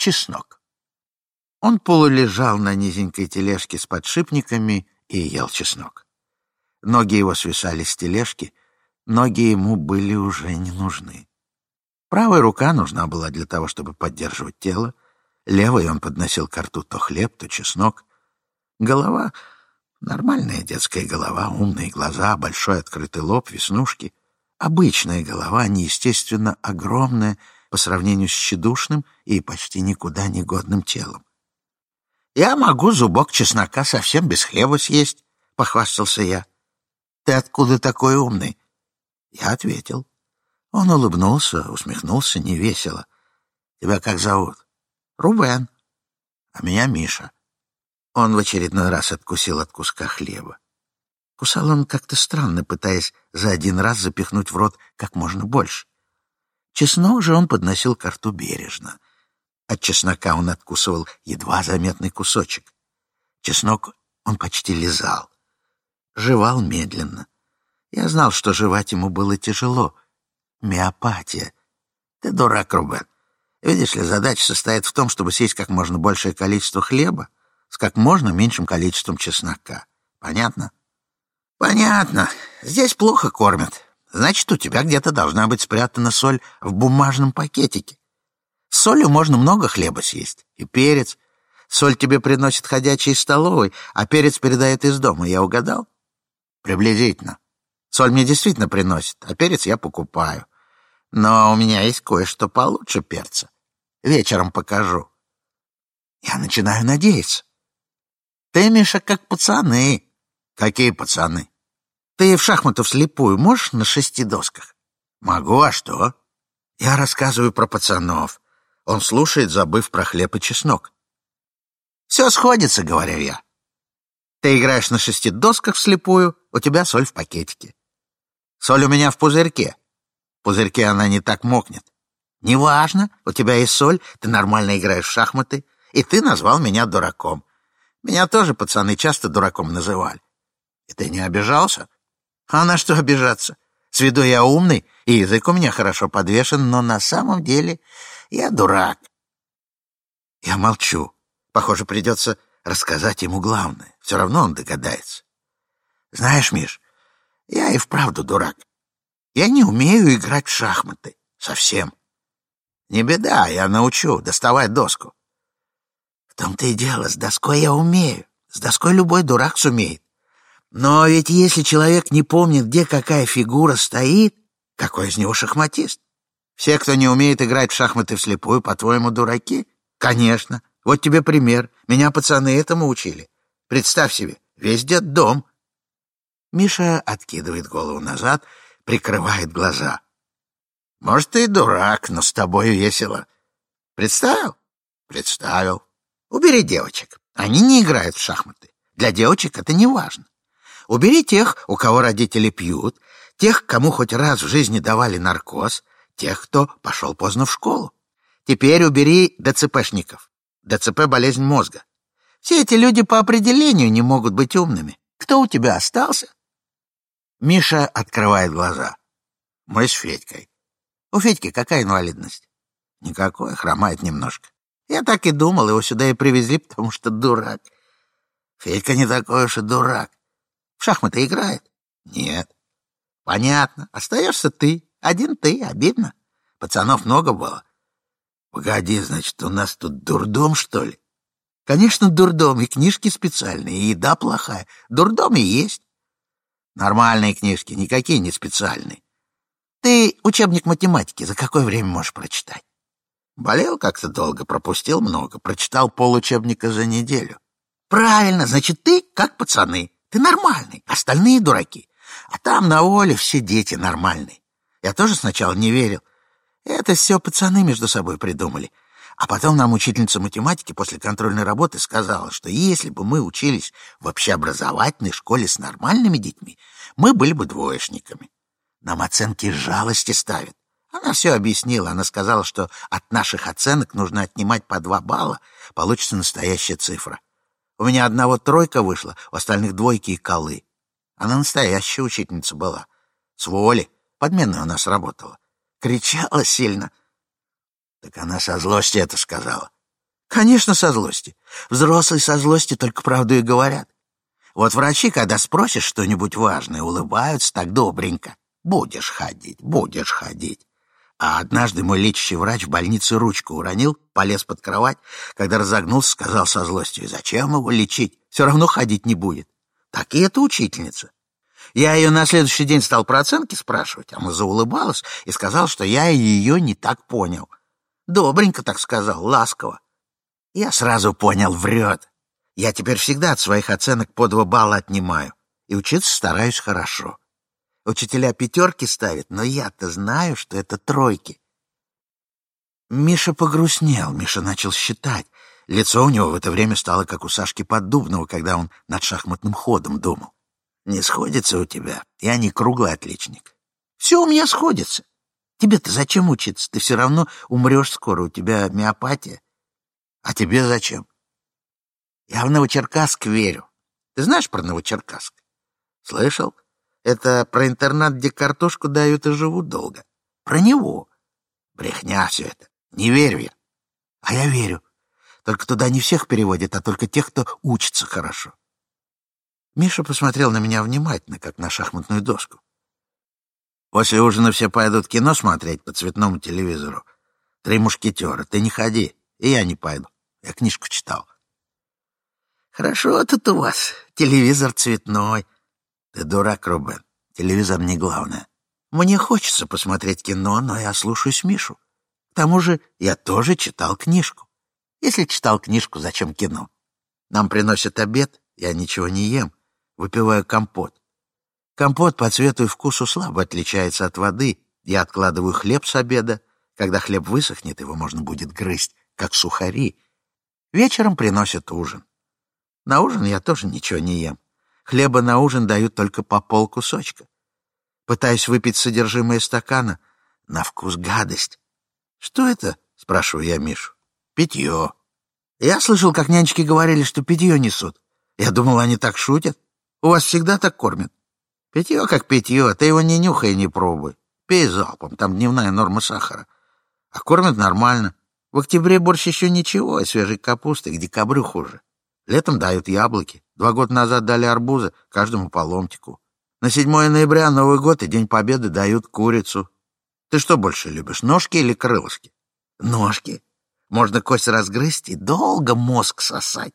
чеснок. Он полулежал на низенькой тележке с подшипниками и ел чеснок. Ноги его свисали с тележки, ноги ему были уже не нужны. Правая рука нужна была для того, чтобы поддерживать тело, левой он подносил к рту то хлеб, то чеснок. Голова — нормальная детская голова, умные глаза, большой открытый лоб, веснушки. Обычная голова, неестественно огромная по сравнению с тщедушным и почти никуда не годным телом. «Я могу зубок чеснока совсем без хлеба съесть», — похвастался я. «Ты откуда такой умный?» Я ответил. Он улыбнулся, усмехнулся невесело. «Тебя как зовут?» «Рубен». «А меня Миша». Он в очередной раз откусил от куска хлеба. Кусал он как-то странно, пытаясь за один раз запихнуть в рот как можно больше. Чеснок же он подносил к рту бережно. От чеснока он откусывал едва заметный кусочек. Чеснок он почти лизал. Жевал медленно. Я знал, что жевать ему было тяжело. Миопатия. Ты дурак, Рубен. Видишь ли, задача состоит в том, чтобы съесть как можно большее количество хлеба с как можно меньшим количеством чеснока. Понятно? Понятно. Здесь плохо кормят. Значит, у тебя где-то должна быть спрятана соль в бумажном пакетике. С солью можно много хлеба съесть. И перец. Соль тебе приносит ходячий из столовой, а перец передает из дома. Я угадал? Приблизительно. Соль мне действительно приносит, а перец я покупаю. Но у меня есть кое-что получше перца. Вечером покажу. Я начинаю надеяться. Ты, Миша, как пацаны. Какие пацаны? Ты в шахматы вслепую можешь на шести досках? Могу, а что? Я рассказываю про пацанов. Он слушает, забыв про хлеб и чеснок. Все сходится, говорю я. Ты играешь на шести досках вслепую, у тебя соль в пакетике. Соль у меня в пузырьке. В пузырьке она не так мокнет. Неважно, у тебя есть соль, ты нормально играешь в шахматы, и ты назвал меня дураком. Меня тоже пацаны часто дураком называли. И ты не обижался? А на что обижаться? С виду я умный, и язык у меня хорошо подвешен, но на самом деле я дурак. Я молчу. Похоже, придется рассказать ему главное. Все равно он догадается. Знаешь, Миш, я и вправду дурак. Я не умею играть в шахматы. Совсем. Не беда, я научу доставать доску. В том-то и дело, с доской я умею. С доской любой дурак сумеет. Но ведь если человек не помнит, где какая фигура стоит, какой из него шахматист? Все, кто не умеет играть в шахматы вслепую, по-твоему, дураки? Конечно. Вот тебе пример. Меня пацаны этому учили. Представь себе, весь дом. Миша откидывает голову назад, прикрывает глаза. Может, ты и дурак, но с тобой весело. Представил? Представил. Убери девочек. Они не играют в шахматы. Для девочек это не важно. Убери тех, у кого родители пьют, тех, кому хоть раз в жизни давали наркоз, тех, кто пошел поздно в школу. Теперь убери ДЦПшников. ДЦП — болезнь мозга. Все эти люди по определению не могут быть умными. Кто у тебя остался? Миша открывает глаза. Мы с Федькой. У Федьки какая инвалидность? Никакой, хромает немножко. Я так и думал, его сюда и привезли, потому что дурак. Федька не такой уж и дурак. В шахматы играет? Нет. Понятно. Остаешься ты. Один ты. Обидно. Пацанов много было. Погоди, значит, у нас тут дурдом, что ли? Конечно, дурдом, и книжки специальные, и еда плохая. Дурдом и есть. Нормальные книжки, никакие не специальные. Ты учебник математики за какое время можешь прочитать? Болел как-то долго, пропустил много, прочитал получебника за неделю. Правильно, значит, ты как пацаны. Ты нормальный, остальные дураки. А там на воле все дети нормальные. Я тоже сначала не верил. Это все пацаны между собой придумали. А потом нам учительница математики после контрольной работы сказала, что если бы мы учились в общеобразовательной школе с нормальными детьми, мы были бы двоечниками. Нам оценки жалости ставят. Она все объяснила. Она сказала, что от наших оценок нужно отнимать по два балла, получится настоящая цифра. У меня одного тройка вышла, у остальных двойки и колы. Она настоящая учительница была. С воли. Подменная у нас работала. Кричала сильно. Так она со злости это сказала. Конечно, со злости. Взрослые со злости только правду и говорят. Вот врачи, когда спросишь что-нибудь важное, улыбаются так добренько. Будешь ходить, будешь ходить. А однажды мой лечащий врач в больнице ручку уронил, полез под кровать. Когда разогнулся, сказал со злостью, зачем его лечить? Все равно ходить не будет. Так и эта учительница. Я ее на следующий день стал про оценки спрашивать. Она заулыбалась и сказала, что я ее не так понял. Добренько так сказал, ласково. Я сразу понял, врет. Я теперь всегда от своих оценок по два балла отнимаю. И учиться стараюсь хорошо. Учителя пятерки ставят, но я-то знаю, что это тройки. Миша погрустнел, Миша начал считать. Лицо у него в это время стало, как у Сашки Поддубного, когда он над шахматным ходом думал. Не сходится у тебя. Я не круглый отличник. Все у меня сходится. Тебе-то зачем учиться? Ты все равно умрешь скоро, у тебя миопатия. А тебе зачем? Я в Новочеркасск верю. Ты знаешь про Новочеркасск? Слышал? Это про интернат, где картошку дают и живут долго. Про него. Брехня все это. Не верю я. А я верю. Только туда не всех переводят, а только тех, кто учится хорошо. Миша посмотрел на меня внимательно, как на шахматную доску. После ужина все пойдут кино смотреть по цветному телевизору. Три мушкетера. Ты не ходи, и я не пойду. Я книжку читал. Хорошо тут у вас. Телевизор цветной. Ты дурак, Рубен. Телевизор не главное. Мне хочется посмотреть кино, но я слушаюсь Мишу. К тому же я тоже читал книжку. Если читал книжку, зачем кино? Нам приносят обед, я ничего не ем, выпиваю компот. Компот по цвету и вкусу слабо отличается от воды. Я откладываю хлеб с обеда. Когда хлеб высохнет, его можно будет грызть, как сухари. Вечером приносят ужин. На ужин я тоже ничего не ем. Хлеба на ужин дают только по полкусочка. Пытаюсь выпить содержимое стакана. На вкус гадость. «Что это?» — спрашиваю я Мишу. «Питье». Я слышал, как нянечки говорили, что питье несут. Я думал, они так шутят. У вас всегда так кормят. Питье как питье, ты его не нюхай и не пробуй. Пей залпом, там дневная норма сахара. А кормят нормально. В октябре борщ еще ничего, а свежей капусты к декабрю хуже. Летом дают яблоки. Два года назад дали арбузы, каждому по ломтику. На 7 ноября, Новый год и День Победы дают курицу. Ты что больше любишь, ножки или крылышки? Ножки. Можно кость разгрызть и долго мозг сосать.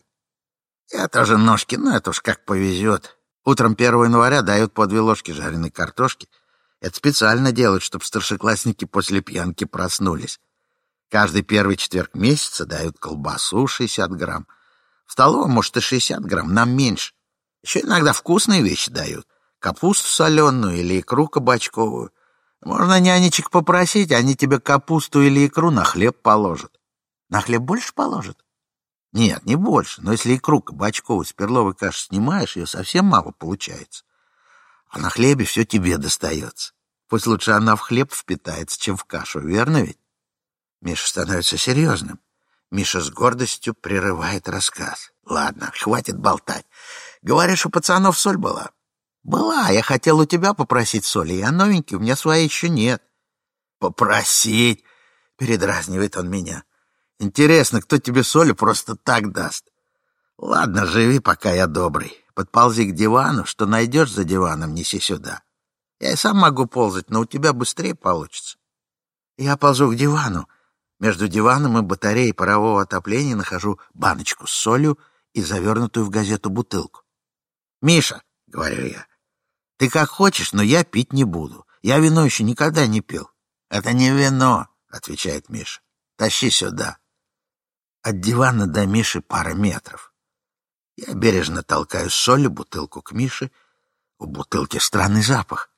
Я тоже ножки, но это уж как повезет. Утром 1 января дают по две ложки жареной картошки. Это специально делают, чтобы старшеклассники после пьянки проснулись. Каждый первый четверг месяца дают колбасу 60 грамм. В столовом, может, и 60 грамм, нам меньше. Еще иногда вкусные вещи дают. Капусту соленую или икру кабачковую. Можно нянечек попросить, они тебе капусту или икру на хлеб положат. На хлеб больше положат? Нет, не больше, но если икру кабачковую с перловой каши снимаешь, ее совсем мало получается. А на хлебе все тебе достается. Пусть лучше она в хлеб впитается, чем в кашу, верно ведь? Миша становится серьезным. Миша с гордостью прерывает рассказ. Ладно, хватит болтать. Говоришь, у пацанов соль была? Была, я хотел у тебя попросить соли, я новенький, у меня своей еще нет. Попросить? Передразнивает он меня. Интересно, кто тебе соли просто так даст? Ладно, живи, пока я добрый. Подползи к дивану, что найдешь за диваном, неси сюда. Я и сам могу ползать, но у тебя быстрее получится. Я ползу к дивану, между диваном и батареей парового отопления нахожу баночку с солью и завернутую в газету бутылку. «Миша», — говорю я, — «ты как хочешь, но я пить не буду. Я вино еще никогда не пил». «Это не вино», — отвечает Миша. «Тащи сюда». От дивана до Миши пара метров. Я бережно толкаю соль бутылку к Мише. У бутылки странный запах.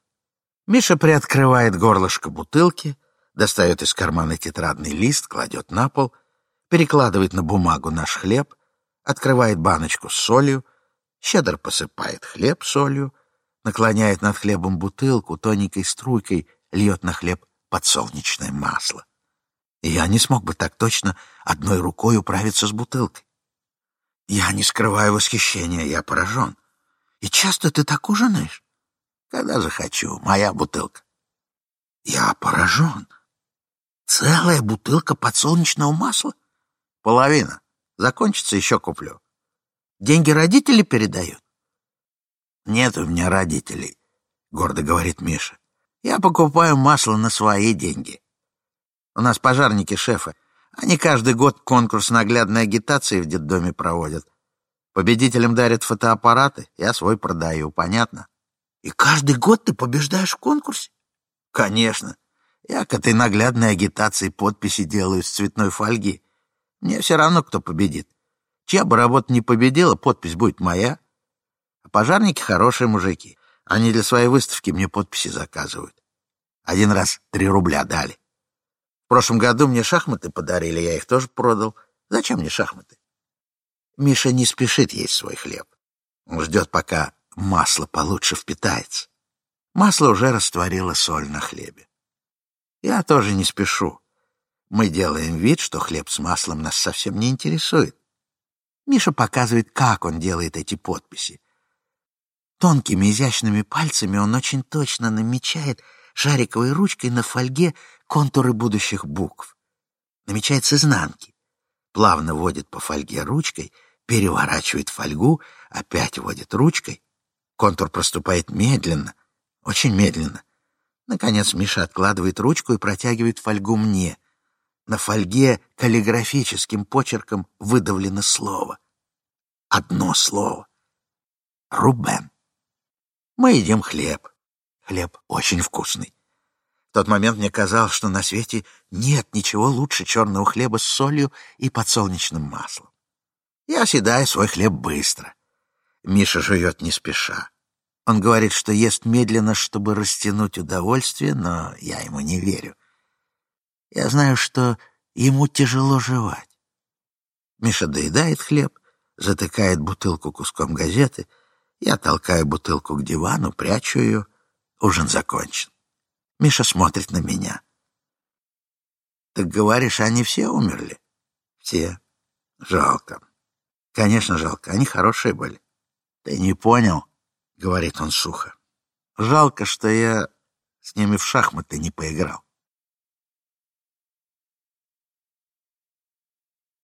Миша приоткрывает горлышко бутылки — достает из кармана тетрадный лист, кладет на пол, перекладывает на бумагу наш хлеб, открывает баночку с солью, щедро посыпает хлеб солью, наклоняет над хлебом бутылку, тоненькой струйкой льет на хлеб подсолнечное масло. Я не смог бы так точно одной рукой управиться с бутылкой. Я не скрываю восхищения, я поражен. И часто ты так ужинаешь? Когда захочу, моя бутылка. Я поражен. Целая бутылка подсолнечного масла? Половина. Закончится, еще куплю. Деньги родители передают? Нет у меня родителей, гордо говорит Миша. Я покупаю масло на свои деньги. У нас пожарники шефа. Они каждый год конкурс наглядной агитации в детдоме проводят. Победителям дарят фотоаппараты, я свой продаю, понятно? И каждый год ты побеждаешь в конкурсе? Конечно. Я к этой наглядной агитации подписи делаю с цветной фольги. Мне все равно, кто победит. Чья бы работа не победила, подпись будет моя. А пожарники хорошие мужики. Они для своей выставки мне подписи заказывают. Один раз три рубля дали. В прошлом году мне шахматы подарили, я их тоже продал. Зачем мне шахматы? Миша не спешит есть свой хлеб. Он ждет, пока масло получше впитается. Масло уже растворило соль на хлебе. Я тоже не спешу. Мы делаем вид, что хлеб с маслом нас совсем не интересует. Миша показывает, как он делает эти подписи. Тонкими изящными пальцами он очень точно намечает шариковой ручкой на фольге контуры будущих букв. Намечает с изнанки. Плавно водит по фольге ручкой, переворачивает фольгу, опять водит ручкой. Контур проступает медленно, очень медленно. Наконец Миша откладывает ручку и протягивает фольгу мне. На фольге каллиграфическим почерком выдавлено слово. Одно слово. Рубен. Мы едим хлеб. Хлеб очень вкусный. В тот момент мне казалось, что на свете нет ничего лучше черного хлеба с солью и подсолнечным маслом. Я съедаю свой хлеб быстро. Миша жует не спеша. Он говорит, что ест медленно, чтобы растянуть удовольствие, но я ему не верю. Я знаю, что ему тяжело жевать. Миша доедает хлеб, затыкает бутылку куском газеты. Я толкаю бутылку к дивану, прячу ее. Ужин закончен. Миша смотрит на меня. «Так говоришь, они все умерли?» «Все. Жалко. Конечно, жалко. Они хорошие были». «Ты не понял?» — говорит он сухо. «Жалко, что я с ними в шахматы не поиграл.